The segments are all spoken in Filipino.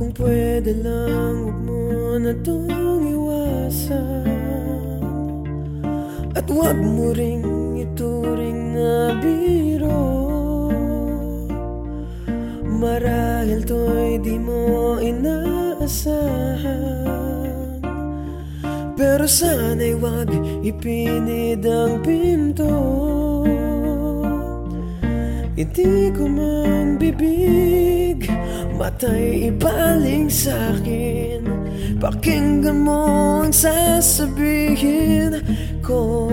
Kung pwede lang huwag mo na itong iwasan. At huwag mo ring ituring na biro. Marahil to'y di mo inaasahan. Pero sana'y wag ipinid ang pinto. Hindi ko man bibig Matay ibaling sa'kin Pakinggan mo ang sasabihin ko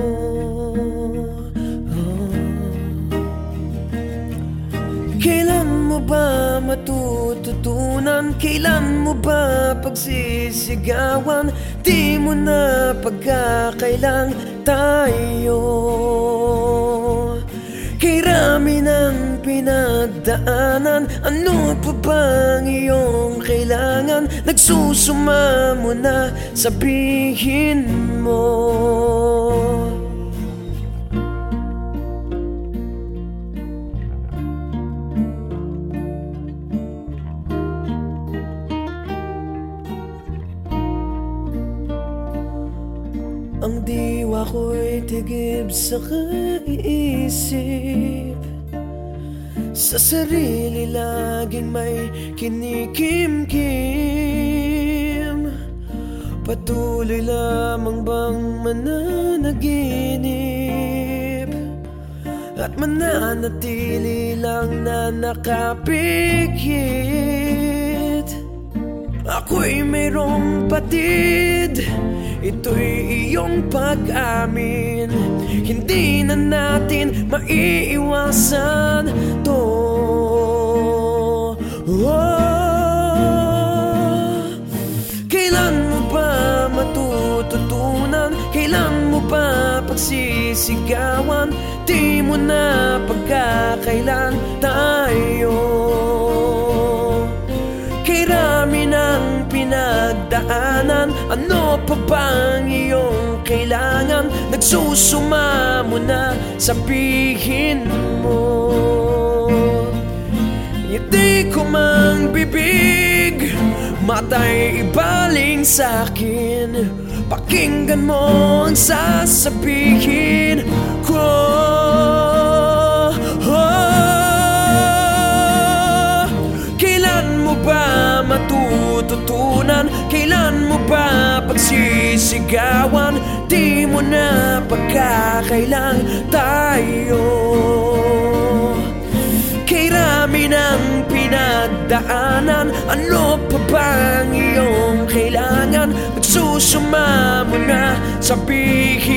Kailan mo ba matututunan? Kailan mo ba pagsisigawan? Di mo na pagkakailang tayo Rami ng pinagdaanan Ano pa bang iyong kailangan? Nagsusuma mo na sabihin mo Ang diwa ko'y tigib sa kaiisip Sa sarili laging may kinikim-kim. Patuloy lamang bang mananaginip? At mananatili lang na nakapikit. Ako'y mayroong patid Ito'y iyong pag-amin Hindi na natin maiiwasan to oh, Kailan mo ba matututunan? Kailan mo ba pagsisigawan? Di mo na pagkakailan tayo Kay rami ng pinagdaanan Ano pa bang iyong kailangan? Nagsusuma mo na sabihin mo. Hindi ko mang bibig Matay ibaling sa'kin. Pakinggan mo ang sasabihin ko matututunan? Kailan mo ba pagsisigawan? Di mo na pagkakailang tayo Kay rami ng pinagdaanan Ano pa bang iyong kailangan? Nagsusuma mo na sabihin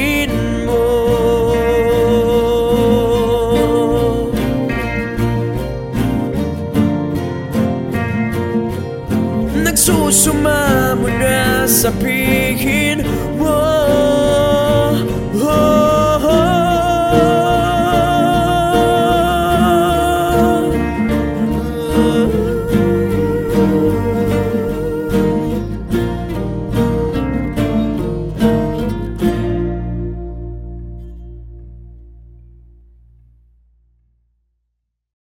Nagsusuma mo na sabihin mo